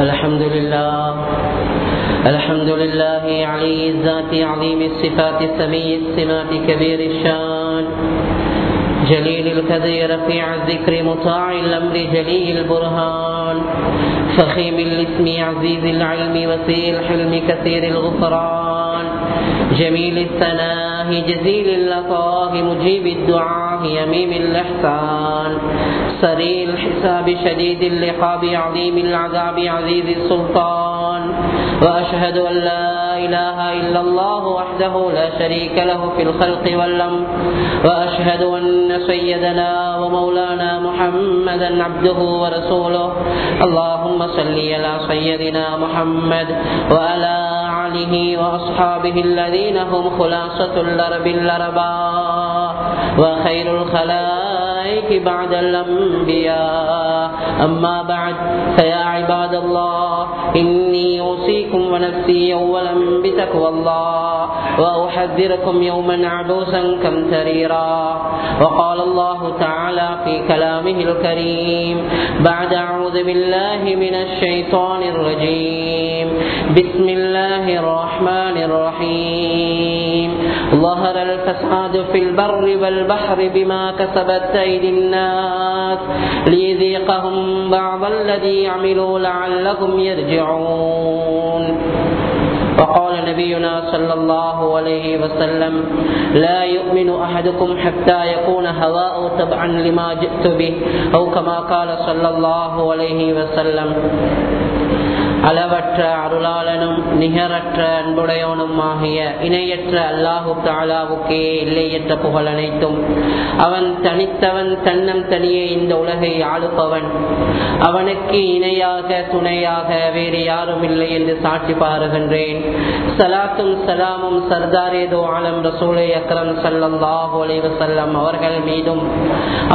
الحمد لله. الحمد لله علي الذات عظيم الصفات سمي السمات كبير الشان. جليل الكذي رفيع الذكر مطاع الأمر جلي البرهان. فخيم الاسم عزيز العلم وسيء الحلم كثير الغفران. جميل الثناء جزيل اللطاه مجيب الدعاء يميم الإحسان سريع الحساب شديد اللقاب عظيم العذاب عزيز السلطان وأشهد أن لا إله إلا الله وحده لا شريك له في الخلق والأمر وأشهد أن سيدنا ومولانا محمدا عبده ورسوله اللهم صل على سيدنا محمد وعلى آله وأصحابه الذين هم خلاصة الأرب الأرباء وخير الخلائق بعد الأنبياء. أما بعد فيا عباد الله إني أوصيكم ونفسي أولا بتقوى الله وأحذركم يوما عبوسا كمتريرا. وقال الله تعالى في كلامه الكريم بعد أعوذ بالله من الشيطان الرجيم. بسم الله الرحمن الرحيم. ظهر الفساد في البر والبحر بما كسبت أيدي الناس ليذيقهم بعض الذي عملوا لعلهم يرجعون. وقال نبينا صلى الله عليه وسلم لا يؤمن أحدكم حتى يكون هواء تبعا لما جئت به. أو كما قال صلى الله عليه وسلم அளவற்ற அருளாளனும் நிகரற்ற அன்புடையவனும் ஆகிய இணையற்ற அல்லாஹு தாலாவுக்கே இல்லையற்ற புகழ் அனைத்தும். அவன் தனித்தவன் தன்னம் தனியே இந்த உலகை ஆளுப்பவன் அவனுக்கு இணையாக துணையாக வேறு யாரும் இல்லை என்று சாட்சி பாருகின்றேன். சலாத்தும் சலாமும் சர்தாரேதோ ஆலம் ரசூலை அக்ரம் சல்லாஹு செல்லம் அவர்கள் மீதும்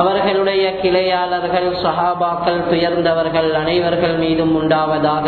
அவர்களுடைய கிளையாளர்கள் சஹாபாக்கள் துயர்ந்தவர்கள் அனைவர்கள் மீதும் உண்டாவதாக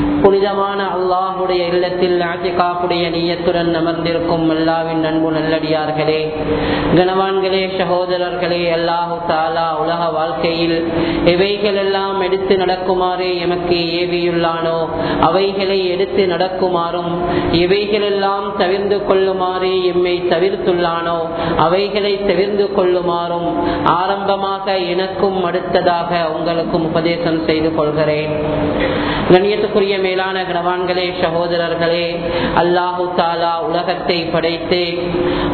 புனிதமான அல்லாஹுடைய இல்லத்தில் நாட்டிகாப்புடைய நீயத்துடன் அமர்ந்திருக்கும் அல்லாவின் நண்பு நல்லடியார்களே கனவான்களே சகோதரர்களே அல்லாஹு தாலா உலக வாழ்க்கையில் எவைகள் எல்லாம் எடுத்து நடக்குமாறு எமக்கு ஏவியுள்ளானோ? அவைகளை எடுத்து நடக்குமாறும் எவைகளெல்லாம் தவிர்ந்து கொள்ளுமாறு எம்மை தவிர்த்துள்ளானோ? அவைகளை தவிர்ந்து கொள்ளுமாறும் ஆரம்பமாக எனக்கும் அடுத்ததாக உங்களுக்கும் உபதேசம் செய்து கொள்கிறேன். கண்ணியத்துக்குரிய மேலான கனவான்களே சகோதரர்களே அல்லாஹு தாலா உலகத்தை படைத்து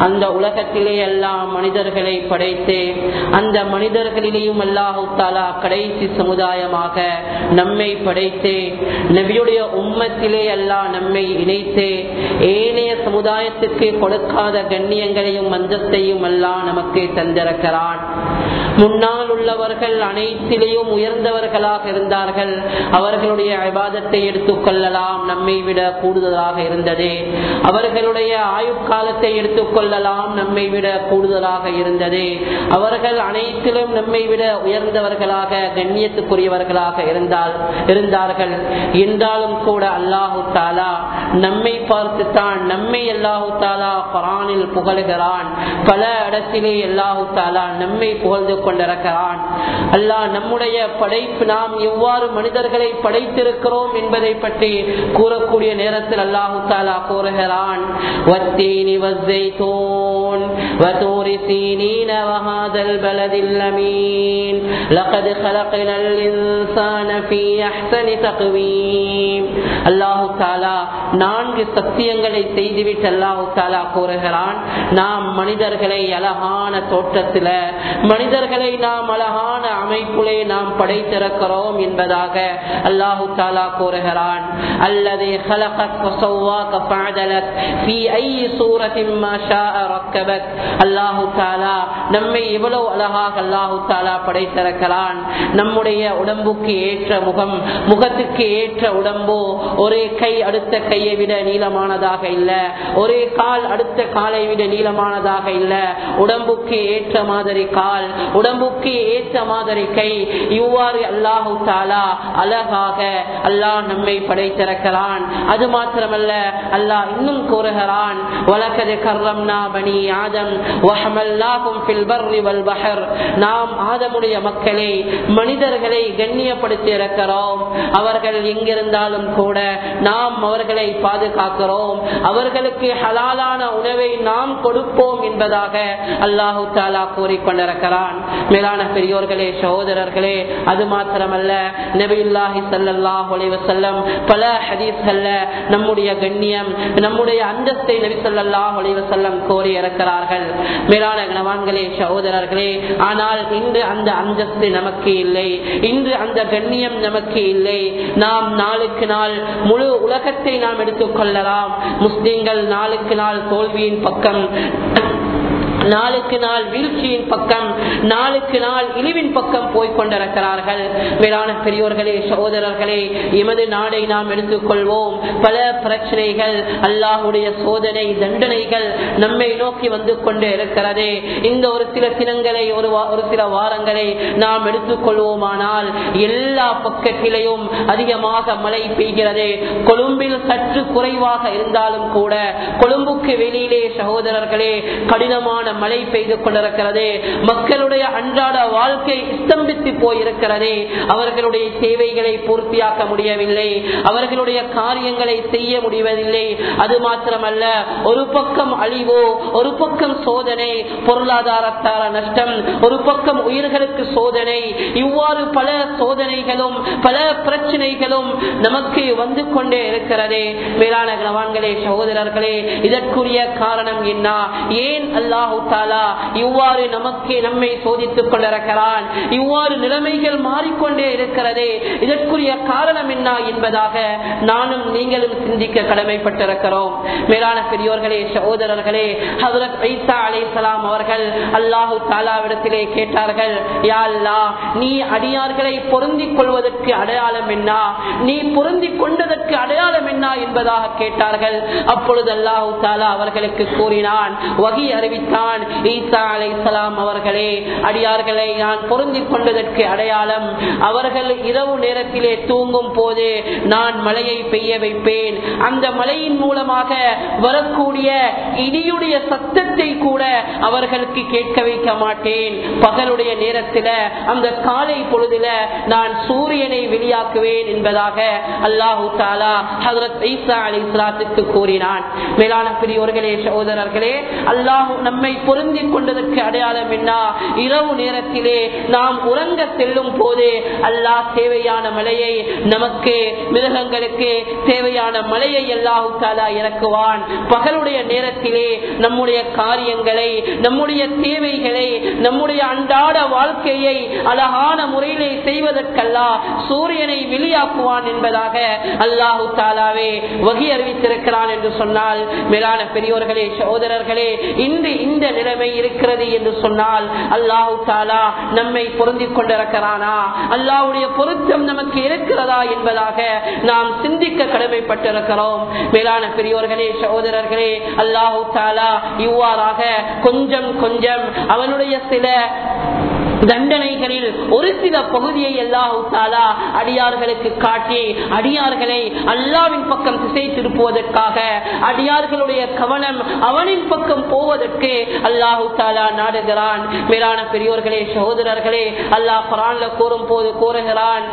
அந்த உலகத்திலே எல்லாம் மனிதர்களை படைத்து அந்த மனிதர்களிலேயும் அல்லாஹு தாலா கடைசி சமுதாயமாக நம்மை படைத்து நபியுடைய உம்மத்திலே எல்லாம் நம்மை இணைத்து ஏனைய சமுதாயத்துக்கு கொடுக்காத கண்ணியங்களையும் மஞ்சத்தையும் எல்லாம் நமக்கு தந்திருக்கிறான். முன்னால் உள்ளவர்கள் அனைத்திலேயும் உயர்ந்தவர்களாக இருந்தார்கள். அவர்களுடைய விவாதத்தை எடுத்து எடுத்துக்கொள்ளலாம் நம்மை விட கூடுதலாக இருந்தது. அவர்களுடைய ஆயுட்காலத்தை எடுத்துக்கொள்ளலாம் நம்மை விட கூடுதலாக இருந்தது. அவர்கள் அனைத்திலும் நம்மை விட உயர்ந்தவர்களாக கண்ணியத்துக்குரியவர்களாக இருந்தால் இருந்தார்கள். என்றாலும் கூட அல்லாஹு தாலா நம்மை பார்த்துத்தான் நம்மை அல்லாஹு தாலா பரானில் புகழுகிறான். பல இடத்திலே அல்லாஹு தாலா நம்மை புகழ்ந்து கொண்டிருக்கிறான். அல்லாஹ் நம்முடைய படைப்பு நாம் எவ்வாறு மனிதர்களை படைத்திருக்கிறோம் என்பதை பற்றி கூறக்கூடிய நேரத்தில் அல்லாஹு தாலா கூறுகிறான் وتور سينين وهذا البلد الأمين لقد خلقنا الإنسان في أحسن تقويم அல்லாஹு தாலா நான்கு சத்தியங்களை செய்துவிட்டு அல்லாஹு தாலா கூறுகிறான் நாம் மனிதர்களை அழகான தோற்றத்தில் மனிதர்களை நாம் அழகான அமைப்புலே நாம் படைத்திருக்கிறோம் என்பதாக அல்லாஹு தாலா கூறுகிறான் அல்லது அல்லாஹு தாலா நம்மை எவ்வளவு அழகாக அல்லாஹு தாலா படைத்திருக்கிறான் நம்முடைய உடம்புக்கு ஏற்ற முகம் முகத்துக்கு ஏற்ற உடம்போ ஒரே கை அடுத்த கையை விட நீளமானதாக இல்ல. ஒரே கால் அடுத்த காலை விட நீளமானதாக இல்ல. உடம்புக்கு ஏற்ற மாதிரி கால் உடம்புக்கு ஏற்ற மாதிரி கை இவ்வாறு அல்லாஹு தாலா அழகாக அல்லாஹ் நம்மை படைத்திருக்கிறான் அது மாத்திரமல்ல அல்லாஹ் இன்னும் கூறுகிறான் வழக்கது கர்ரம்னா பனி ஆதம் மக்களை நாம் ஆதமுடைய மனிதர்களை கண்ணியப்படுத்தி இருக்கிறோம் அவர்கள் எங்கிருந்தாலும் கூட நாம் அவர்களை பாதுகாக்கிறோம். அவர்களுக்கு ஹலாலான உணவை நாம் கொடுப்போம் என்பதாக அல்லாஹு தாலா கூறிக்கொண்டிருக்கிறான். மேலான பெரியோர்களே சகோதரர்களே அது மாத்திரமல்ல நபியுல்லாஹி சல்லாஹ் செல்லம் பல ஹதீஸ்கள்ல நம்முடைய கண்ணியம் நம்முடைய அந்தஸ்தை நபி சொல்லாஹ் செல்லம் கோரி இருக்கிறார்கள் மேலான கணவான்களே சகோதரர்களே ஆனால் இன்று அந்த அந்தஸ்து நமக்கு இல்லை. இன்று அந்த கண்ணியம் நமக்கு இல்லை. நாம் நாளுக்கு நாள் முழு உலகத்தை நாம் எடுத்துக்கொள்ளலாம் முஸ்லிம்கள் நாளுக்கு நாள் தோல்வியின் பக்கம் நாளுக்கு நாள் வீழ்ச்சியின் பக்கம் நாளுக்கு நாள் இழிவின் பக்கம் போய்கொண்டிருக்கிறார்கள் மேலான பெரியோர்களே சகோதரர்களே எமது நாடை நாம் எடுத்துக்கொள்வோம். பல பிரச்சனைகள் அல்லாஹுடைய சோதனை தண்டனைகள் நம்மை நோக்கி வந்து கொண்டே இருக்கிறது. இந்த ஒரு சில தினங்களை ஒரு ஒரு சில வாரங்களை நாம் எடுத்துக்கொள்வோமானால் எல்லா பக்கத்திலையும் அதிகமாக மழை பெய்கிறது. கொழும்பில் சற்று குறைவாக இருந்தாலும் கூட கொழும்புக்கு வெளியிலே சகோதரர்களே கடினமான மழை பெய்து கொண்டிருக்கிறது. மக்களுடைய அன்றாட வாழ்க்கை ஸ்தம்பித்து போயிருக்கிறது. அவர்களுடைய தேவைகளை பூர்த்தியாக்க முடியவில்லை. அவர்களுடைய காரியங்களை செய்ய முடிவதில்லை. அது மாத்திரமல்ல ஒரு பக்கம் அழிவோ ஒரு பக்கம் சோதனை பொருளாதாரத்தார நஷ்டம் ஒரு பக்கம் உயிர்களுக்கு சோதனை. இவ்வாறு பல சோதனைகளும் பல பிரச்சனைகளும் நமக்கு வந்து கொண்டே இருக்கிறது. மேலான கனவான்களே சகோதரர்களே இதற்குரிய காரணம் என்ன? ஏன் அல்லாஹு தாலா இவ்வாறு நமக்கு நம்மை சோதித்துக் கொண்டிருக்கிறான். இவ்வாறு நிலைமைகள் மாறிக்கொண்டே இருக்கிறது. இதற்குரிய காரணம் என்ன என்பதாக நானும் நீங்களும் சிந்திக்க கடமைப்பட்டிருக்கிறோம். மேலான பெரியோர்களே சகோதரர்களே ஹசரத் ஐசா அலை சலாம் அவர்கள் அல்லாஹு தாலாவிடத்திலே கேட்டார்கள் யாழ்லா நீ அடியார்களை பொருந்திக் கொள்வதற்கு அடையாளம் என்ன? நீ பொருந்திக் கொண்டதற்கு அடையாளம் என்ன? என்பதாக கேட்டார்கள். அப்பொழுது அல்லாஹு தாலா அவர்களுக்கு கூறினான் வகி அறிவித்தான் ஈசா அலை அவர்களே அடியார்களை நான் பொருந்திக் கொண்டதற்கு அடையாளம் அவர்கள் இரவு நேரத்திலே தூங்கும் போது நான் மழையை பெய்ய வைப்பேன். அந்த மழையின் மூலமாக வரக்கூடிய இடியுடைய சத்தத்தை கூட அவர்களுக்கு கேட்க வைக்க மாட்டேன். பகலுடைய நேரத்தில் அந்த காலை பொழுதுல நான் சூரியனை வெளியாக்குவேன் என்பதாக அல்லாஹு தாலா ஹசரத் ஈசா அலி இஸ்லாத்துக்கு கூறினான். மேலான பெரியோர்களே சகோதரர்களே அல்லாஹு நம்மை பொருந்தி கொண்டதற்கு அடையாளம் என்ன? இரவு நேரத்திலே நாம் உறங்க செல்லும் போது அல்லாஹ் தேவையான மழையை நமக்கு மிருகங்களுக்கு தேவையான மழையை அல்லாஹு தாலா இறக்குவான். பகலுடைய நேரத்திலே நம்முடைய காரியங்களை நம்முடைய தேவைகளை நம்முடைய அன்றாட வாழ்க்கையை அழகான முறையிலே செய்வதற்கல்லா சூரியனை வெளியாக்குவான் என்பதாக அல்லாஹு தாலாவே வகி அறிவித்திருக்கிறான் என்று சொன்னால் மேலான பெரியோர்களே சகோதரர்களே இன்று இந்த நிலைமை இருக்கிறது என்று சொன்னால் அல்லாஹு தாலா நம்மை பொருந்திக் கொண்டிருக்கிறானா? அல்லாவுடைய பொருத்தம் நமக்கு இருக்கிறதா என்பதாக நாம் சிந்திக்க கடமைப்பட்டிருக்கிறோம். மேலான பெரியோர்களே சகோதரர்களே அல்லாஹு தாலா இவ்வாறாக கொஞ்சம் கொஞ்சம் அவனுடைய சில தண்டனைகளில் ஒரு சில பகுதியை எல்லாத்தாலா தாலா அடியார்களுக்கு காட்டி அடியார்களை அல்லாவின் பக்கம் திசை திருப்புவதற்காக அடியார்களுடைய கவனம் அவனின் பக்கம் போவதற்கு அல்லாஹு தாலா நாடுகிறான். மேலான பெரியோர்களே சகோதரர்களே அல்லாஹ் குரான்ல கூறும் போது கூறுகிறான்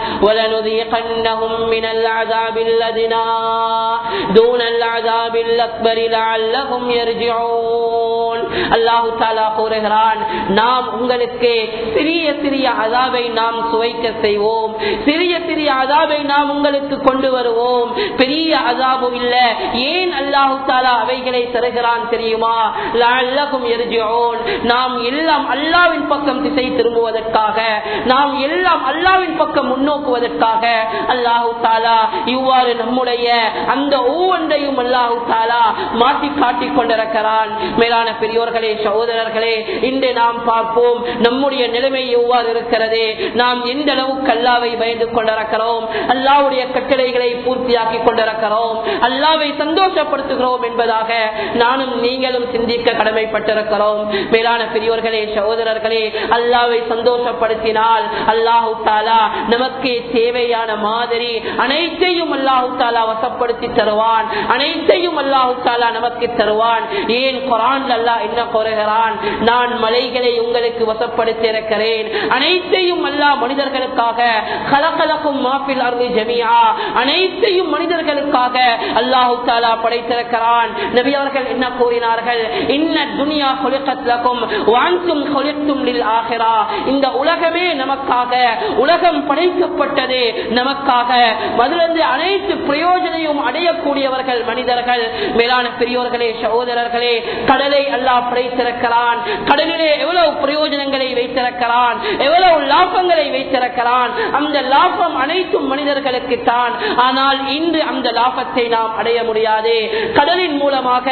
وَلَنُذِيقَنَّهُم مِّنَ الْعَذَابِ الَّذِينَ دُونَ الْعَذَابِ الْأَكْبَرِ لَعَلَّهُمْ يَرْجِعُونَ அல்லாஹு தாலா கூறுகிறான் நாம் உங்களுக்கு சிறிய சிறிய அதாவை நாம் சுவைக்க செய்வோம் சிறிய சிறிய அதாவை நாம் உங்களுக்கு கொண்டு வருவோம் பெரிய அதாபு இல்ல ஏன் அல்லாஹு தாலா அவைகளை தருகிறான் தெரியுமா லஅல்லஹும் யர்ஜிஊன் நாம் எல்லாம் அல்லாவின் பக்கம் திசை திரும்புவதற்காக நாம் எல்லாம் அல்லாவின் பக்கம் முன்னோக்குவதற்காக அல்லாஹு தாலா இவ்வாறு நம்முடைய அந்த ஒவ்வொன்றையும் அல்லாஹு தாலா மாற்றி காட்டிக் கொண்டிருக்கிறான் மேலான பெரியோர்களே சகோதரர்களே இன்று நாம் பார்ப்போம் நம்முடைய நிலைமை எவ்வாறு இருக்கிறது. நாம் எந்த அளவுக்கு அல்லாவை பயந்து கொண்டிருக்கிறோம் அல்லாவுடைய கட்டளைகளை பூர்த்தியாக்கி கொண்டிருக்கிறோம் அல்லாவை சந்தோஷப்படுத்துகிறோம் என்பதாக நானும் நீங்களும் சிந்திக்க கடமைப்பட்டிருக்கிறோம். மேலான பெரியோர்களே சகோதரர்களே அல்லாவை சந்தோஷப்படுத்தினால் அல்லாஹு தாலா நமக்கு தேவையான மாதிரி அனைத்தையும் அல்லாஹு தாலா வசப்படுத்தி தருவான். அனைத்தையும் அல்லாஹு தாலா நமக்கு தருவான். ஏன் குரான் அல்லா என்ன குறைகிறான்? நான் மலைகளை உங்களுக்கு வசப்படுத்தி இருக்கிறேன். அனைத்தையும் அல்லா மனிதர்களுக்காக கலகலக்கும் மாப்பில் அருள் ஜமியா அனைத்தையும் மனிதர்களுக்காக அல்லாஹு தாலா படைத்திருக்கிறான். நபி அவர்கள் என்ன கூறினார்கள்? இன்ன துனியா கொலிக்கத்திலக்கும் வாங்கும் கொலுத்தும் ஆகிறா இந்த உலகமே நமக்காக உலகம் படைக்கப்பட்டது நமக்காக. அதிலிருந்து அனைத்து பிரயோஜனையும் அடைய செய்யக்கூடியவர்கள் மனிதர்கள் மேலான பெரியோர்களே சகோதரர்களே கடலை அல்லா படைத்திருக்கிறான் கடலிலே எவ்வளவு பிரயோஜனங்களை வைத்திருக்கிறான் எவ்வளவு லாபங்களை வைத்திருக்கிறான். அந்த லாபம் அனைத்தும் மனிதர்களுக்கு தான். ஆனால் இன்று அந்த லாபத்தை நாம் அடைய முடியாது. கடலின் மூலமாக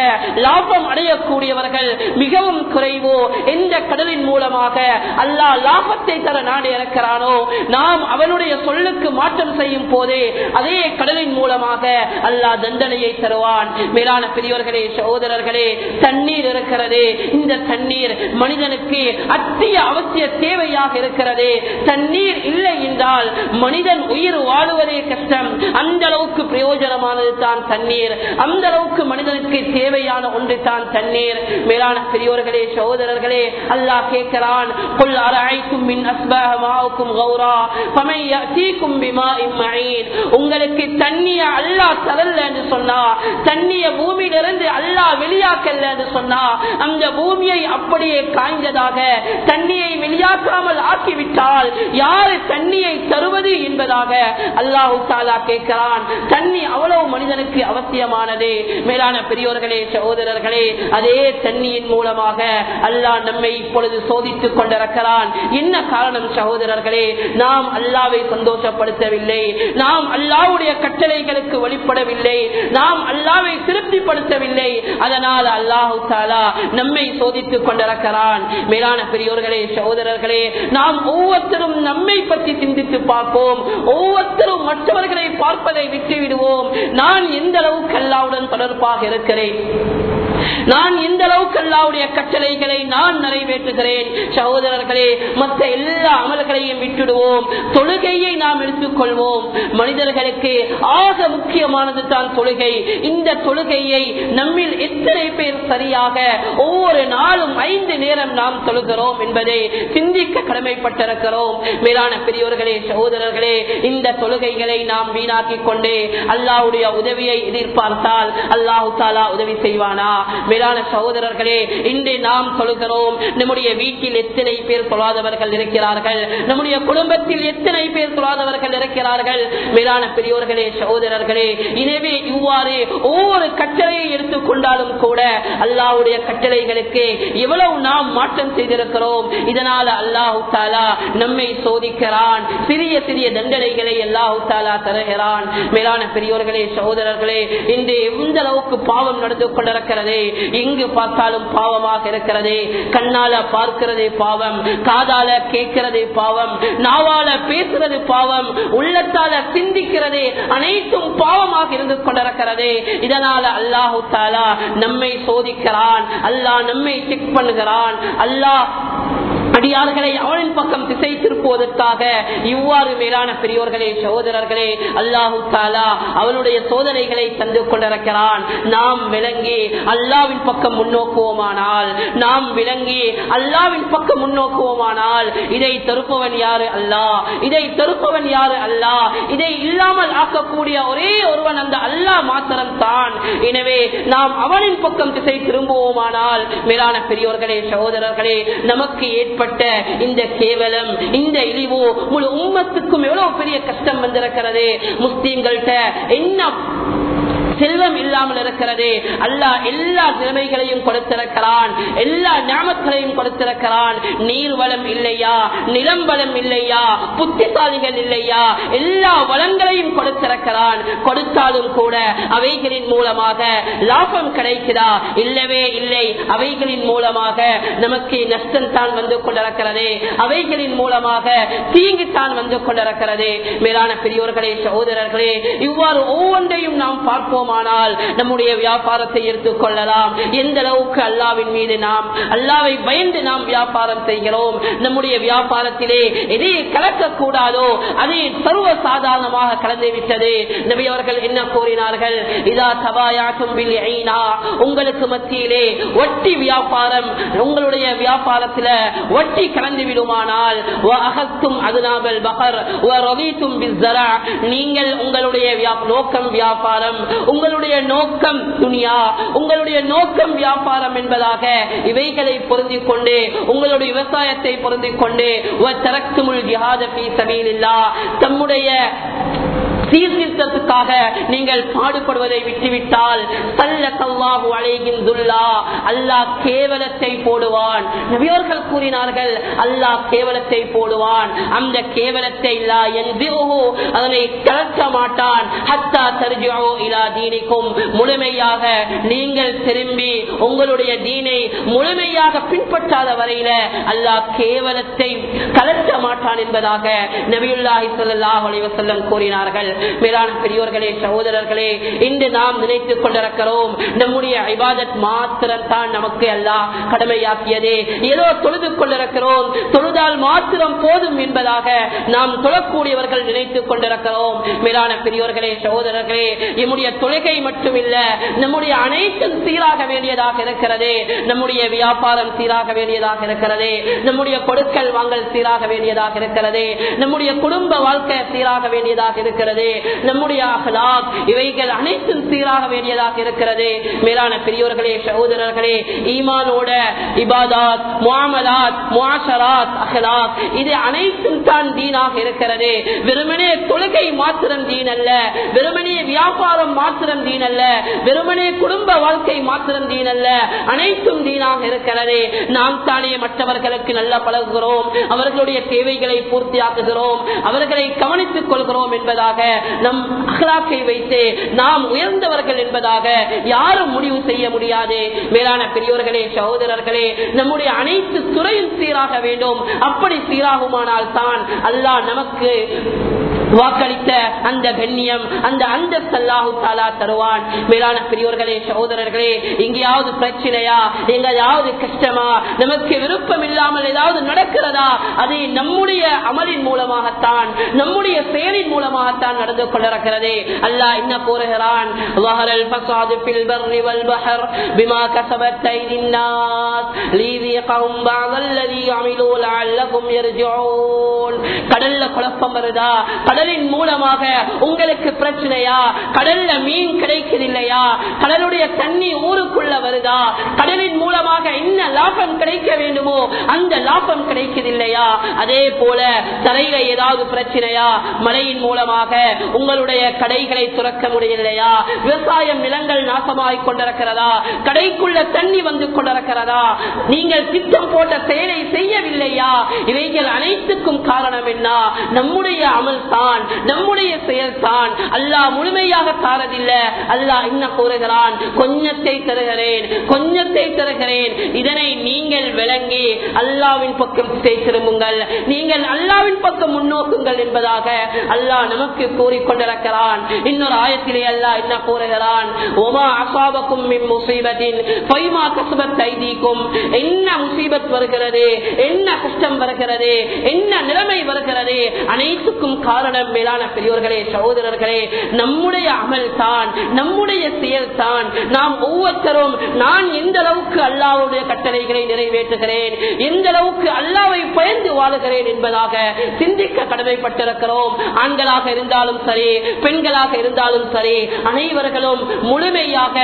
லாபம் அடையக்கூடியவர்கள் மிகவும் குறைவோ? எந்த கடலின் மூலமாக அல்லா லாபத்தை தர நாடு இருக்கிறானோ நாம் அவனுடைய சொல்லுக்கு மாற்றம் செய்யும் போதே அதே கடலின் மூலமாக அல்லா அல்லாஹ் தண்டனையை தருவான் மேலான பெரியவர்களே சகோதரர்களே தண்ணீர் இருக்கிறது இந்த தண்ணீர் மனிதனுக்கு அத்திய அவசிய தேவையாக இருக்கிறது தண்ணீர் இல்லை என்றால் மனிதன் உயிர் வாழுவதே கஷ்டம் அந்த அளவுக்கு பிரயோஜனமானது தான் தண்ணீர் அந்த அளவுக்கு மனிதனுக்கு தேவையான ஒன்று தான் தண்ணீர் மேலான பெரியோர்களே சகோதரர்களே அல்லாஹ் கேட்கிறான் قل أرأيتم من أسباه ماؤكم غورا فمن يأتيكم بماء معين உங்களுக்கு தண்ணிய அல்லாஹ் தரல என்று சொன்னா தண்ணிய பூமியிலிருந்து அல்லாஹ் வெளியாக்கல சொன்னா அந்த பூமியை அப்படியே காய்ந்ததாக தண்ணியை வெளியாக்காமல் ஆக்கிவிட்டால் யாரு தண்ணியை தருவது என்பதாக அல்லாஹு தாலா கேட்கிறான். தண்ணி அவ்வளவு மனிதனுக்கு அவசியமானது. மேலான பெரியோர்களே சகோதரர்களே அதே தண்ணியின் மூலமாக அல்லாஹ் நம்மை இப்பொழுது சோதித்துக் கொண்டிருக்கிறான். என்ன காரணம் சகோதரர்களே? நாம் அல்லாவை சந்தோஷப்படுத்தவில்லை. நாம் அல்லாவுடைய கட்டளைகளுக்கு வழிபடவில்லை நாம் அல்லாவை திருப்திப்படுத்தவில்லை. அதனால் அல்லாஹு தாலா நம்மை சோதித்துக் கொண்டிருக்கிறான். மேலான பெரியோர்களே சகோதரர்களே நாம் ஒவ்வொருத்தரும் நம்மை பற்றி சிந்தித்து பார்ப்போம். ஒவ்வொருத்தரும் மற்றவர்களை பார்ப்பதை விட்டு விடுவோம் நான் எந்த அளவுக்கு அல்லாவுடன் தொடர்பாக இருக்கிறேன்? நான் எந்த அளவுக்கு அல்லாவுடைய கட்டளைகளை நான் நிறைவேற்றுகிறேன். சகோதரர்களே மற்ற எல்லா அமல்களையும் விட்டுடுவோம். தொழுகையை நாம் எடுத்துக்கொள்வோம். மனிதர்களுக்கு ஆக முக்கியமானது தான் தொழுகை. இந்த தொழுகையை நம்மில் எத்தனை பேர் சரியாக ஒவ்வொரு நாளும் ஐந்து நேரம் நாம் தொழுகிறோம் என்பதை சிந்திக்க கடமைப்பட்டிருக்கிறோம். மேலான பெரியோர்களே சகோதரர்களே இந்த தொழுகைகளை நாம் வீணாக்கிக் கொண்டே அல்லாவுடைய உதவியை எதிர்பார்த்தால் அல்லாஹு தாலா உதவி செய்வானா? மேலான சகோதரர்களே இன்று நாம் சொல்கிறோம் நம்முடைய வீட்டில் எத்தனை பேர் சொல்லாதவர்கள் இருக்கிறார்கள் நம்முடைய குடும்பத்தில் எத்தனை பேர் சொல்லாதவர்கள் இருக்கிறார்கள். மேலான பெரியோர்களே சகோதரர்களே எனவே இவ்வாறு ஒவ்வொரு கட்டளையை எடுத்துக்கொண்டாலும் கூட அல்லாவுடைய கட்டளைகளுக்கு எவ்வளவு நாம் மாற்றம் செய்திருக்கிறோம். இதனால அல்லாஹு தாலா நம்மை சோதிக்கிறான். சிறிய சிறிய தண்டனைகளை அல்லாஹு தாலா தருகிறான். மேலான பெரியோர்களே சகோதரர்களே இன்று எந்த அளவுக்கு பாவம் நடந்து கொண்டிருக்கிறது எங்கு பார்த்தாலும் பாவமாக இருக்கிறதே கண்ணால பார்க்கிறதே பாவம் காதால கேட்கிறதே பாவம் நாவால பேசுறது பாவம் உள்ளத்தால சிந்திக்கிறதே அனைத்தும் பாவமாக இருந்து கொண்டிருக்கிறது. இதனால அல்லாஹு தாலா நம்மை சோதிக்கிறான் அல்லாஹ் நம்மை செக் பண்ணுகிறான். அல்லாஹ் அடியார்களை அவனின் பக்கம் திசை திருப்புவதற்காக இவ்வாறு மேலான பெரியோர்களே சகோதரர்களே அல்லாஹு தாலா அவனுடைய சோதனைகளை தந்து கொண்டிருக்கிறான். நாம் விளங்கி அல்லாவின் பக்கம் முன்னோக்குவோமானால் நாம் விளங்கி அல்லாவின் பக்கம் முன்னோக்குவோமானால் இதை தருப்பவன் யாரு? அல்லா இதை தருப்பவன் யாரு? அல்லா இதை இல்லாமல் ஆக்கக்கூடிய ஒரே ஒருவன் அந்த அல்லா மாத்திரம் தான் எனவே நாம் அவனின் பக்கம் திசை திரும்புவோமானால் மேலான பெரியோர்களே சகோதரர்களே நமக்கு ஏற்பட்ட இந்த கேவலம் இந்த இழிவு முழு உம்மத்துக்கும் எவ்வளவு பெரிய கஷ்டம் வந்திருக்கிறது? முஸ்லீம்கள்ட்ட என்ன செல்வம் இல்லாமல் இருக்கிறது. அல்லாஹ் எல்லா திறமைகளையும் கொடுத்திருக்கிறான். எல்லா ஞாபகங்களையும் கொடுத்திருக்கிறான். நீர் வளம் இல்லையா? நிலம் வளம் இல்லையா? புத்திசாலிகள் இல்லையா? எல்லா வளங்களையும் கொடுத்திருக்கிறான். கொடுத்தாலும் கூட அவைகளின் மூலமாக லாபம் கிடைக்கிறா இல்லவே இல்லை. அவைகளின் மூலமாக நமக்கு நஷ்டம் தான் வந்து கொண்டிருக்கிறது. அவைகளின் மூலமாக தீங்கு தான் வந்து கொண்டிருக்கிறது. மேலான பெரியோர்களே சகோதரர்களே இவ்வாறு ஒவ்வொன்றையும் நாம் பார்ப்போம். செய்வோமானால் நம்முடைய வியாபாரத்தை எடுத்துக் கொள்ளலாம். எந்த அளவுக்கு அல்லாவின் மீது நாம் அல்லாவை பயந்து நாம் வியாபாரம் செய்கிறோம் நம்முடைய வியாபாரத்திலே எதை கலக்கக்கூடாதோ அதை சர்வ சாதாரணமாக கலந்து விட்டது. நபி அவர்கள் என்ன கூறினார்கள்? இதா தபாயாக்கும் உங்களுக்கு மத்தியிலே ஒட்டி வியாபாரம் உங்களுடைய வியாபாரத்தில் ஒட்டி கலந்து விடுமானால் நீங்கள் உங்களுடைய நோக்கம் வியாபாரம் உங்களுடைய நோக்கம் துணியா உங்களுடைய நோக்கம் வியாபாரம் என்பதாக இவைகளை பொருந்திக் கொண்டு உங்களுடைய விவசாயத்தை பொருந்திக் கொண்டு தம்முடைய சீர்திருத்தத்துக்காக நீங்கள் பாடுபடுவதை விட்டுவிட்டால் சல்லல்லாஹு அழைகின்றுள்ளா அல்லாஹ் கேவலத்தை போடுவான். நபியோர்கள் கூறினார்கள் அல்லாஹ் கேவலத்தை போடுவான். அந்த கேவலத்தை இல்லா என்விருஹு அதனை கலக்க மாட்டான். ஹத்தா தருஜோ இலா தீனிக்கும். முழுமையாக நீங்கள் திரும்பி உங்களுடைய தீனை முழுமையாக பின்பற்றாத வரையில அல்லாஹ் கேவலத்தை கலக்க மாட்டான் என்பதாக நபியுல்லாஹி ஸல்லல்லாஹு அலைவசல்லம் கூறினார்கள். மேலான பெரியோர்களே சகோதரர்களே இன்று நாம் நினைத்துக் கொண்டிருக்கிறோம் நம்முடைய ஐபாதத் மாத்திரம் தான் நமக்கு எல்லாம் கடமையாக்கியதே. ஏதோ தொழுது கொண்டிருக்கிறோம் தொழுதால் மாத்திரம் போதும் என்பதாக நாம் தொழக்கூடியவர்கள் நினைத்துக் கொண்டிருக்கிறோம். மேலான பெரியோர்களே சகோதரர்களே நம்முடைய தொழுகை மட்டுமில்ல நம்முடைய அனைத்தும் சீராக வேண்டியதாக இருக்கிறது. நம்முடைய வியாபாரம் சீராக வேண்டியதாக இருக்கிறது. நம்முடைய கொடுக்கல் வாங்கல் சீராக வேண்டியதாக இருக்கிறது. நம்முடைய குடும்ப வாழ்க்கை சீராக வேண்டியதாக இருக்கிறது. நம்முடைய அகலாக் இவைகள் அனைத்தும் சீராக வேண்டியதாக இருக்கிறது. மேலான பெரியோர்களே சகோதரர்களே ஈமானோட இபாதாத் முஆமலாத் முஆஷராத் அகலாக் இது அனைத்தும் தான் தீனாக இருக்கிறது. வெறுமனே தொழுகை மாத்திரம் தீன் அல்ல. வெறுமனே வியாபாரம் மாத்திரம் தீன் அல்ல. வெறுமனே குடும்ப வாழ்க்கை மாத்திரம் தீன் அல்ல. அனைத்தும் தீனாக இருக்கிறது. நாம் தானே மற்றவர்களுக்கு நல்லா பழகுகிறோம். அவர்களுடைய தேவைகளை பூர்த்தியாக்குகிறோம். அவர்களை கவனித்துக் கொள்கிறோம் என்பதாக நம் அகலாக்கை வைத்து நாம் உயர்ந்தவர்கள் என்பதாக யாரும் முடிவு செய்ய முடியாது. மேலான பெரியோர்களே சகோதரர்களே நம்முடைய அனைத்து துறையும் சீராக வேண்டும். அப்படி சீராகுமானால் தான் அல்லாஹ் நமக்கு வாக்களித்த அந்த கண்ணியம் அந்த அந்த சல்லாஹு தாலா தருவான். மேலான பெரியோர்களே சகோதரர்களே எங்கேயாவது பிரச்சனையா எங்கேயாவது கஷ்டமா நமக்கு விருப்பம் இல்லாமல் ஏதாவது நடக்கிறதா அதை நம்முடைய அமலின் மூலமாகத்தான் நம்முடைய செயலின் மூலமாகத்தான் நடந்து கொண்டிருக்கிறதே. அல்லாஹ் என்ன கூறுகிறான்? கடல்ல குழப்பம் வருதா? கடல் கடலின் மூலமாக உங்களுக்கு பிரச்சனையா? கடல்ல மீன் கிடைக்குதில்லையா கடலுடைய தண்ணி ஊருக்குள்ள வருதா? கடலின் மூலமாக என்ன லாபம் கிடைக்க வேண்டுமோ அந்த லாபம் கிடைக்குதில்லையா அதே போல தரையில ஏதாவது பிரச்சனையா? மழையின் மூலமாக உங்களுடைய கடைகளை துறக்க முடியலையா விவசாயம் நிலங்கள் நாசமாய் கொண்டிருக்கிறதா? கடைக்குள்ள தண்ணி வந்து கொண்டிருக்கிறதா? நீங்கள் திட்டம் போட்ட செயலை செய்யவில்லையா? இவைகள் அனைத்துக்கும் காரணம் என்ன? நம்முடைய அமல் தான் நம்முடைய செயல் தான் அல்லாஹ் முழுமையாக தாரதில்லை அல்லாஹ் என்ன கூறுகிறான்? கொஞ்சத்தை தருகிறேன் கொஞ்சத்தை தருகிறேன். இதனை நீங்கள் விளங்கி அல்லாவின் பக்கம் திரும்புங்கள். நீங்கள் அல்லாவின் பக்கம் முன்னோக்குங்கள் என்பதாக அல்லாஹ் நமக்கு கூறிக்கொண்டிருக்கிறான். இன்னொரு ஆயத்திலே அல்லாஹ் என்ன கூறுகிறான்? ஒமா அசாபக்கும் முசீபத்தின் பொய்மா கசுபத் ஐதீக்கும். என்ன முசீபத் வருகிறது? என்ன கஷ்டம் வருகிறது? என்ன நிலைமை வருகிறது? அனைத்துக்கும் காரணம் மேலான பெரியோர்களே சகோதரர்களே நம்முடைய அமல் தான் நம்முடைய செயல் தான். நாம் ஒவ்வொருத்தரும் நான் எந்த அளவுக்கு அல்லாவுடைய கட்டளைகளை நிறைவேற்றுகிறேன் எந்த அளவுக்கு அல்லாவை பயந்து வாழுகிறேன் என்பதாக சிந்திக்க கடமைப்பட்டிருக்கிறோம். ஆண்களாக இருந்தாலும் சரி பெண்களாக இருந்தாலும் சரி அனைவர்களும் முழுமையாக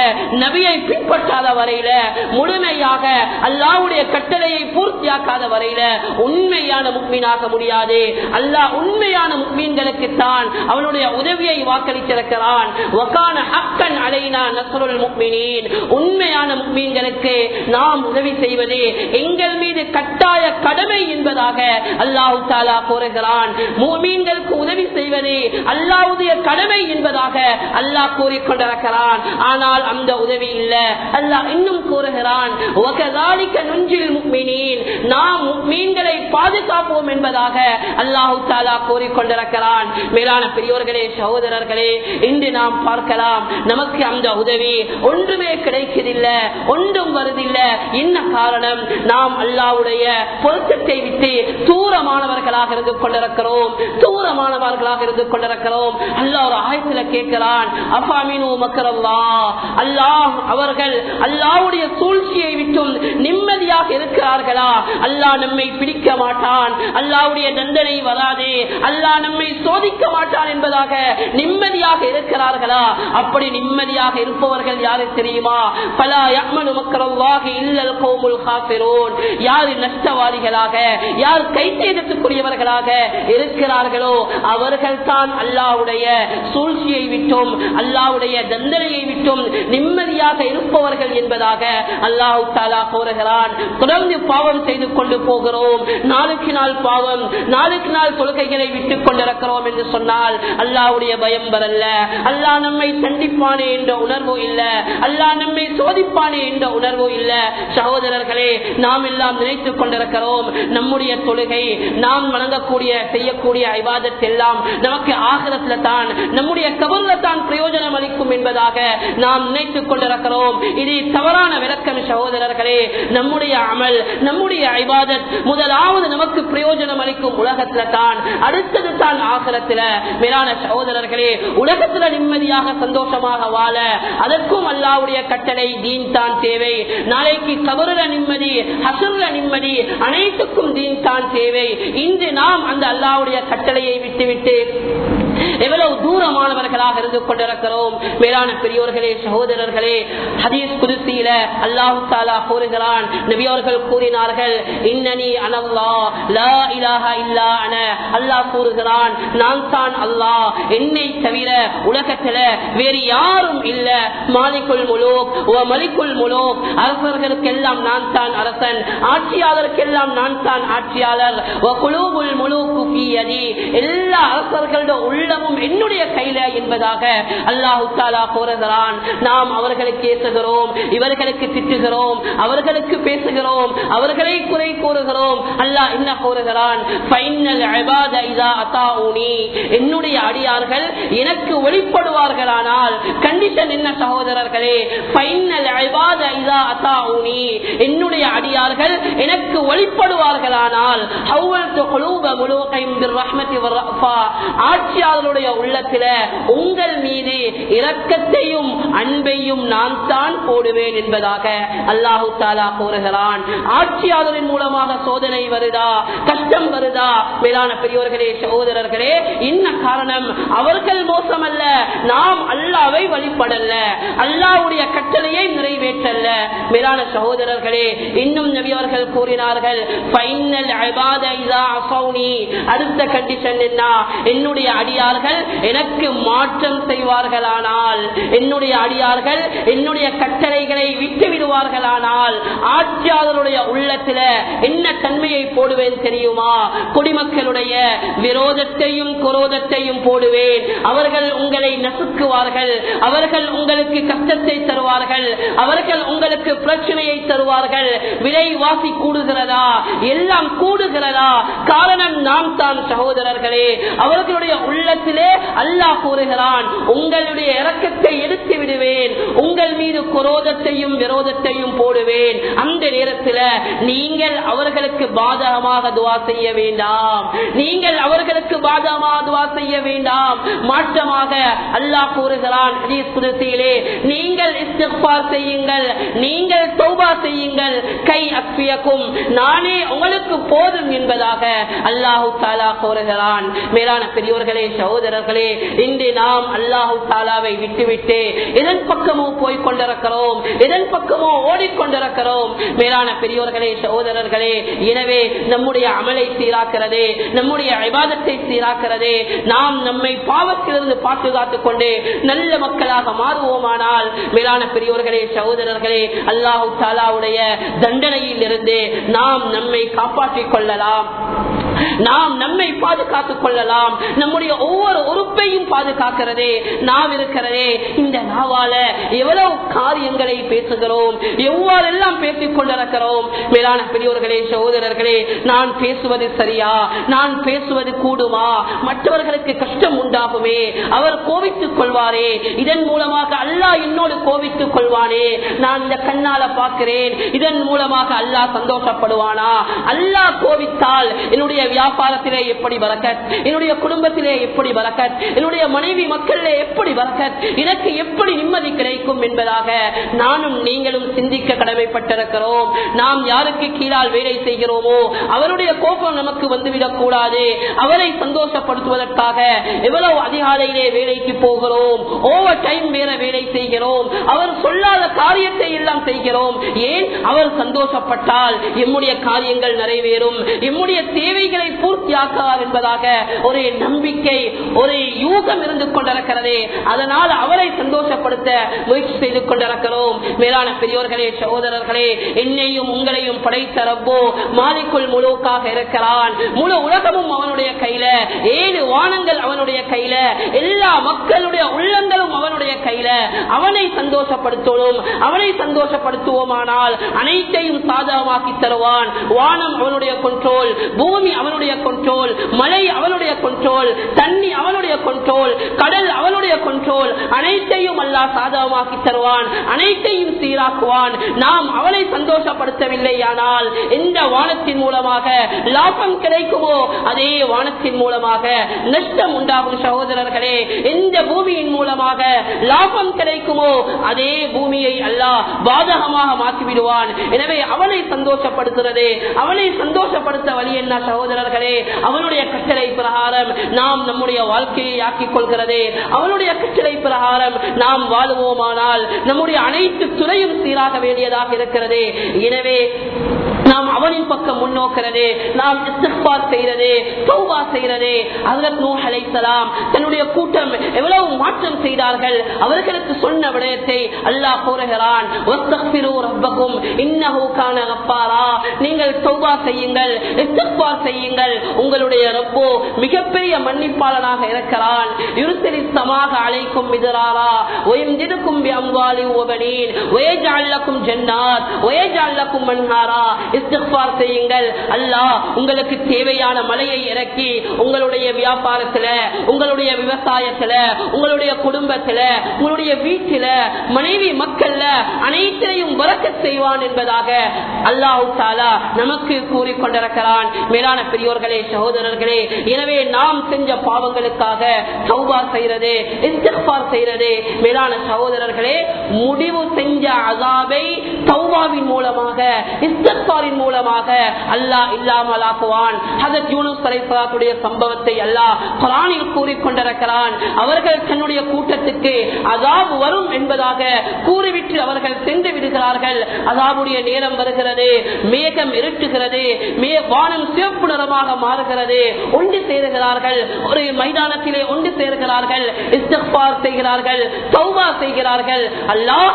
நபியை பின்பற்றாத வரையில முழுமையாக அல்லாவுடைய கட்டளையை பூர்த்தியாக்காத வரையில உண்மையான முக்மீனாக முடியாது. அல்லாஹ் உண்மையான முக்மீன்களுக்கு தான் அவனுடைய உதவியை வாக்களித்திருக்கிறான். உண்மையான முக்மீன்களுக்கு நாம் உதவி செய்வது எங்கள் மீது கட்டாய கடமை என்பதாக அல்லாஹு தாலா கூறுகிறான். முக்மீன்களுக்கு உதவி செய்வது அல்லாவுடைய கடமை என்பதாக அல்லாஹ் கூறிக்கொண்டிருக்கிறான். ஆனால் அந்த உதவி இல்லை. அல்லாஹ் இன்னும் கூறுகிறான் நாம் மீன்களை பாதுகாப்போம் என்பதாக அல்லாஹு தாலா கூறிக்கொண்டிருக்கிறான். மேலான பெரியோர்களே சகோதரர்களே இன்று நாம் பார்க்கலாம். நமக்கு அந்த உதவி ஒன்றுமே கிடைக்கதில்லை ஒன்றும் வருதில்லை. என்ன காரணம்? நாம் அல்லாவுடைய பொருத்தத்தை விட்டு தூரமானவர்களாக இருந்து கொண்டிருக்கிறோம். தூரமானவர்களாக இருந்து கொண்டிருக்கிறோம். அல்லாஹ் ஒரு ஆயத்துல கேட்கிறான் அஃபாமினு மக்கரல்லா? அல்லாஹ் அவர்கள் அல்லாவுடைய சூழ்ச்சியை விட்டும் நிம்மதியாக இருக்கிறார்களா? அல்லா நம்மை பிடிக்க மாட்டான். அல்லாவுடைய தண்டனை வராதே. அல்லா நம்மை சோதிக்க மாட்டான் என்பதாக நிம்மதியாக இருக்கிறார்களா? அப்படி நிம்மதியாக இருப்பவர்கள் யாரு தெரியுமா? பல யமனு மக்கரல்லாக இல்லல் கோமுல் காபிரோன் யார் நஷ்டவாதிகளாக யார் கை செய்தத்துக்குரியவர்களாக இருக்கிறார்களோ அவர்கள் தான் அல்லாவுடைய சூழ்ச்சியை விட்டும் அல்லாவுடைய தண்டனையை விட்டும் நிம்மதியாக இருப்பவர்கள் என்பதாக அல்லாஹு தாலா கூறுகிறான். தொடர்ந்து பாவம் செய்து கொண்டு போகிறோம். நாளுக்கு நாள் பாவம் நாளுக்கு நாள் கொள்கைகளை விட்டுக் கொண்டிருக்கிறோம் என்று சொன்னால் அல்லாவுடைய பயம் வரல்ல அல்லாஹ் நம்மை தண்டிப்பானே என்ற உணர்வு இல்ல. அல்லாஹ் நம்மை சோதிப்பானே என்ற உணர்வு இல்ல. சகோதரர்களே நாம் எல்லாம் நினைத்துக் கொண்டிருக்கிறோம். நம்முடைய தொழுகை நாம் வணங்கக்கூடிய செய்யக்கூடிய ஐவாதத்தை எல்லாம் நமக்கு ஆகலத்துல தான் நம்முடைய கபூர்ல தான் பிரயோஜனம் அளிக்கும் என்பதாக நாம் நினைத்துக் கொண்டிருக்கிறோம். இது தவறான விளக்கம் சகோதரர்களே நம்முடைய அமல். நம்முடைய ஐபாதத் முதலாவது நமக்கு பிரயோஜனம் அளிக்கும் உலகத்துல தான். அடுத்தது தான் ஆகரத்துல மேலான சகோதரர்களே உலகத்துல நிம்மதியாக சந்தோஷமாக வாழ அதற்கும் அல்லாவுடைய கட்டளை தீன் தான் தேவை. நாளைக்கு கபருல நிம்மதி ஹசர்ல நிம்மதி அனைத்துக்கும் தீன் தான் தேவை. இன்று நாம் அந்த அல்லாவுடைய கட்டளையை விட்டுவிட்டு எவ்வளவு தூரமானவர்களாக இருந்து கொண்டிருக்கிறோம். மேலான பெரியோர்களே சகோதரர்களே ஹதீஸ் குதிசியில அல்லாஹு தாலா கூறுகிறான். நபியோர்கள் கூறினார்கள் இன்னனி அனல்லா லா இலாஹ இல்லா அன. அல்லாஹ் கூறுகிறான் நான் தான் அல்லாஹ். என்னை தவிர உலகத்துல வேறு யாரும் இல்ல. மாலிக்குள் முலோக் மலிக்குள் முலோக். அரசர்களுக்கெல்லாம் நான் தான் அரசன். ஆட்சியாளருக்கெல்லாம் நான் தான் ஆட்சியாளர். எல்லா அரசர்களோட உள்ளமும் என்னுடைய கையில என்பதாக அல்லாஹு தாலா கூறுகிறான். நாம் அவர்களுக்கு ஏசுகிறோம் இவர்களுக்கு திட்டுகிறோம் அவர்களுக்கு பேசுகிறோம் அவர்களை குறை கூறுகிறோம். அல்லாஹ் என்ன கூறுகிறான்? என்னுடைய அடியார்கள் எனக்கு வெளிப்படுவார்களானால் கண்டிஷன் என்ன சகோதரர்களே? என்னுடைய அடியார்கள் எனக்கு வெளிப்படுவார்களானால் ஹவ்வல்து குலூப உள்ளத்துல உங்கள் மீது இரக்கத்தையும் அன்பையும் நான் தான் போடுவேன் என்பதாக அல்லாஹு தாலா கூறுகிறான். ஆட்சியாளரின் மூலமாக சோதனை வருதா? கஷ்டம் வருதா? மேலான பெரியோர்களே சகோதரர்களே என்ன காரணம்? அவர்கள் மோசமல்ல. நாம் அல்லாவை வழிபடல்ல. அல்லாவுடைய கட்டளை மேலான சகோதரர்களே இன்னும் நபியவர்கள் கூறினார்கள் அடுத்த கண்டிஷன் என்ன? என்னுடைய அடியார்கள் எனக்கு மாற்றம் செய்வார்களானால் என்னுடைய அடியார்கள் என்னுடைய கட்டளைகளை விட்டு விடுவார்களானால் ஆட்சியாளருடைய உள்ளத்துல என்ன தன்மையை போடுவேன் தெரியுமா? குடிமக்களுடைய விரோதத்தையும் குரோதத்தையும் போடுவேன். அவர்கள் உங்களை நசுக்குவார்கள் அவர்கள் உங்களுக்கு கஷ்டத்தை தருவார்கள் அவர்கள் உங்களுக்கு பிரச்சனையை தருவார்கள். விலைவாசி கூடுகிறதா? எல்லாம் கூடுகிறதா? காரணம் நாம் தான் சகோதரர்களே. அவர்களுடைய உள்ளத்திலே அல்லாஹ் கூறுகிறான் உங்களுடைய இறக்கத்தை எடுத்து விடுவேன். உங்கள் மீது குரோதத்தையும் விரோதத்தையும் போடுவேன். அந்த நேரத்தில் நீங்கள் அவர்களுக்கு பாதகமாக துவா செய்ய வேண்டாம். நீங்கள் அவர்களுக்கு பாதகமாக துவா செய்ய வேண்டாம். மாற்றமாக அல்லாஹ் கூறுகிறான் நீங்கள் செய்யுங்கள். நீங்கள் தௌபா செய்யுங்கள். கை அக்பியக்கும் நானே உங்களுக்கு போதும் என்பதாக அல்லாஹு தாலா கோருகிறான் மேலான பெரியோர்களே சகோதரர்களே இன்று நாம் அல்லாஹு தாலாவை விட்டுவிட்டு எதன் பக்கமோ போய் கொண்டிருக்கிறோம். எதன் பக்கமோ ஓடிக்கொண்டிருக்கிறோம் மேலான பெரியோர்களே சகோதரர்களே எனவே நம்முடைய அமலை சீராக்கிறதே நம்முடைய விவாதத்தை சீராக்கிறதே நாம் நம்மை பாவத்திலிருந்து பாதுகாத்துக் கொண்டு நல்ல மக்களாக மாறுவோமானால் மேலான பெரியோர்களே சகோதரர்களே அல்லாஹு தாலாவுடைய தண்டனையில் இருந்து நாம் நம்மை காப்பாற்றிக் கொள்ளலாம். நாம் நம்மை பாதுகாத்துக் கொள்ளலாம். நம்முடைய ஒவ்வொரு உறுப்பையும் பாதுகாக்கிறதே நாம் இருக்கிறதே. இந்த நாவால எவ்வளவு காரியங்களை பேசுகிறோம் எவ்வாறெல்லாம் பேசிக் கொண்டிருக்கிறோம். மேலான பெரியோர்களே சகோதரர்களே நான் பேசுவது சரியா? நான் பேசுவது கூடுமா? மற்றவர்களுக்கு கஷ்டம் உண்டாகுமே? அவர் கோவித்துக் கொள்வாரே. இதன் மூலமாக அல்லாஹ் என்னோடு கோவித்துக் கொள்வானே. நான் இந்த கண்ணால பார்க்கிறேன். இதன் மூலமாக அல்லாஹ் சந்தோஷப்படுவானா? அல்லாஹ் கோவித்தால் என்னுடைய வியாபாரத்திலே எப்படி வரக்கத் என்னுடைய குடும்பத்திலே எப்படி வரக்கத் என்னுடைய மனைவி மக்களிலே எப்படி வளர்க்க எனக்கு எப்படி நிம்மதி கிடைக்கும் என்பதாக நானும் நீங்களும் சிந்திக்க கடமைப்பட்டிருக்கிறோம். நாம் யாருக்கு கீழால் வேலை செய்கிறோமோ அவருடைய கோபம் நமக்கு வந்துவிடக் கூடாது. அவரை சந்தோஷப்படுத்துவதற்காக எவ்வளவு அதிகாலையிலே வேலைக்கு போகிறோம் ஓவர் டைம் வேற வேலை செய்கிறோம் அவர் சொல்லாத காரியத்தை எல்லாம் செய்கிறோம். ஏன்? அவர் சந்தோஷப்பட்டால் எம்முடைய காரியங்கள் நிறைவேறும். எம்முடைய தேவைகளை பூர்த்தியாக்கலாம் என்பதாக ஒரு நம்பிக்கை ஒரு யூகம் இருந்து கொண்டிருக்கிறது. அதனால் அவரை சந்தோஷப்படுத்த முயற்சி செய்து கொண்டிருக்கிறோம். மேலான பெரியோர்களே சகோதரர்களே என்னையும் உங்களையும் படைத்த ரப்போ மாலிக்குள் முழுக்காக இருக்கிறான். முழு உலகமும் அவனுடைய கையில ஏழு வானங்கள் அவனுடைய கையில எல்லா மக்களுடைய உள்ளங்களும் அவனுடைய கையில. அவனை சந்தோஷப்படுத்தணும். அவனை சந்தோஷப்படுத்துவோமானால் அனைத்தையும் சாதகமாக்கி தருவான். வானம் அவனுடைய கொண்டோல் பூமி அவனுடைய கொண்டோல் மழை அவனுடைய கொண்டோல் தண்ணி அவனுடைய கொண்டோல் கடல் அவனுடைய கொண்டோல் அனைத்தையும் அல்லா சாதகமாக்கி தருவான் அனைத்தையும் சீராக்குவான். நாம் அவனை சந்தோஷப்படுத்தவில்லை ஆனால் எந்த வானத்தின் மூலமாக லாபம் கிடைக்குமோ அதே வானத்தின் மூலமாக நஷ்டம் உண்டாகும் சகோதரர்களே எந்த பூமியின் மூலமாக லாபம் கிடைக்குமோ அதே பூமியை அல்லாஹ் பாதகமாக மாற்றிவிடுவான். எனவே அவனை சந்தோஷப்படுத்துறது அவனை சந்தோஷப்படுத்த வழி என்ன? சகோதரர்களே அவனுடைய கட்டளை பிரகாரம் நாம் நம்முடைய வாழ்க்கையை ஆக்கிக் கொள்கிறது. அவனுடைய கட்டளை பிரகாரம் நாம் வாழுவோமானால் நம்முடைய அனைத்து துறையும் சீராக வேண்டியதாக இருக்கிறது. எனவே நாம் அவனின் பக்கம் முன்னோக்கிறது நாம் இஸ்திக்பார் செய்யறது தௌபா செய்யறது ஹஜரத் நூஹ் அலைஹிஸ்ஸலாம் தன்னுடைய கூட்டம் எவ்வளவு மாற்றம் செய்தார்கள்? அவர்களுக்கு சொன்ன விடயத்தை அல்லாஹ் கூறுகிறான். நீங்கள் தௌபா செய்யுங்கள் இஸ்திக்பார் செய்யுங்கள். உங்களுடைய ரப்போ மிகப்பெரிய மன்னிப்பாளனாக இருக்கிறான். யுர்சிலி சமாக அழைக்கும் மிதராரா ஒயம்ஜிதுக்கும் பிஅம்வாலி உபனின் வயஜஅல் லக்கும் ஜன்னாத் வயஜஅல் மன்ஹாரா. இஸ்திஃபார் செய்யுங்கள். அல்லாஹ் உங்களுக்கு தேவையான மழையை இறக்கி உங்களுடைய வியாபாரத்துல உங்களுடைய விவசாயத்துல உங்களுடைய குடும்பத்துல உங்களுடைய வீட்டில மனைவி மக்கள்ல அனைத்தையும் வரக்க செய்வான் என்பதாக அல்லாஹு தாலா நமக்கு கூறிக்கொண்டிருக்கிறான் மேலான பெரியோர்களே சகோதரர்களே எனவே நாம் செஞ்ச பாவங்களுக்காக சௌபா செய்யறது இஸ்திஃபார் செய்யறது. மேலான சகோதரர்களே முடிவு செஞ்ச அசாபை சௌபாவின் மூலமாக இஸ்திக்பாரின் மூலமாக அல்லாஹ் இல்லாமல் ஆக்குவான் யூனுஸ் சம்பவத்தை அல்லாஹ் குரானில் கூறிக்கொண்டிருக்கிறான். அவர்கள் தன்னுடைய கூட்டத்துக்கு அதாபு வரும் என்பதாக கூறிவிட்டு அவர்கள் சென்று விடுகிறார்கள். அதாவுடைய நேரம் வருகிறது மேகம் இருட்டுகிறது மே வானம் சிவப்பு நிறமாக மாறுகிறது. ஒன்று சேருகிறார்கள் ஒரு மைதானத்திலே ஒன்று சேருகிறார்கள். இஸ்திக்பார் செய்கிறார்கள் தௌபா செய்கிறார்கள். அல்லாஹ்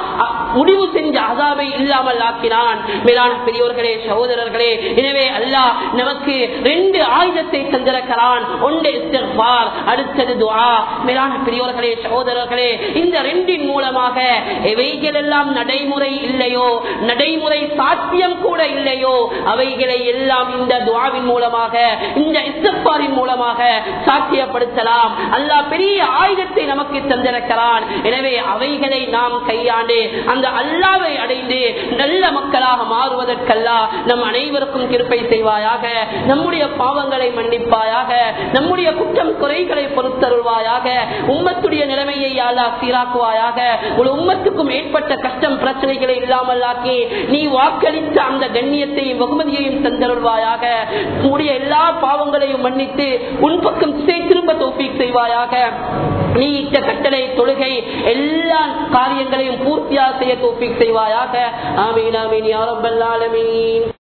முடிவு செஞ்ச அதாவை இல்லாமல் ஆக்கினான். மேலான பெரியோர்களே சகோதரர்களே எனவே அல்லாஹ் நமக்கு ரெண்டு ஆயுதத்தை தந்திருக்கிறான். ஒன்று அடுத்தது துவா மேலான பெரியோர்களே சகோதரர்களே இந்த ரெண்டின் மூலமாக எவைகள் எல்லாம் நடைமுறை இல்லையோ நடைமுறை சாத்தியம் கூட இல்லையோ அவைகளை எல்லாம் இந்த துவாவின் மூலமாக இந்த இஸ்திக்பாரின் மூலமாக சாத்தியப்படுத்தலாம். அல்லாஹ் பெரிய ஆயுதத்தை நமக்கு தந்திருக்கிறான். எனவே அவைகளை நாம் கையாண்டு அந்த அல்லாவை அடைந்து நல்ல மக்களாக மாறுவதற்கல்லா நம் அனைவருக்கும் கிருப்பை செய்வாயாக நம்முடைய பாவங்களை மன்னிப்பாயாக நம்முடைய குற்றம் குறைகளை பொறுத்தருள்வாயாக உம்மத்துடைய நிலைமையை யாழா சீராக்குவாயாக ஒரு உம்மத்துக்கும் ஏற்பட்ட கஷ்டம் பிரச்சனைகளை இல்லாமல் ஆக்கி நீ வாக்களித்த அந்த கண்ணியத்தையும் வெகுமதியையும் தந்தருள்வாயாக உன்னுடைய எல்லா பாவங்களையும் மன்னித்து உன் பக்கம் திசை திரும்ப தோப்பிக் செய்வாயாக. நீ இட்ட கட்டளை தொழுகை எல்லா காரியங்களையும் பூர்த்தியாக செய்ய தோப்பி செய்வாயாக. ஆமீன் ஆமீன் யாரப்பல்லாலமீன்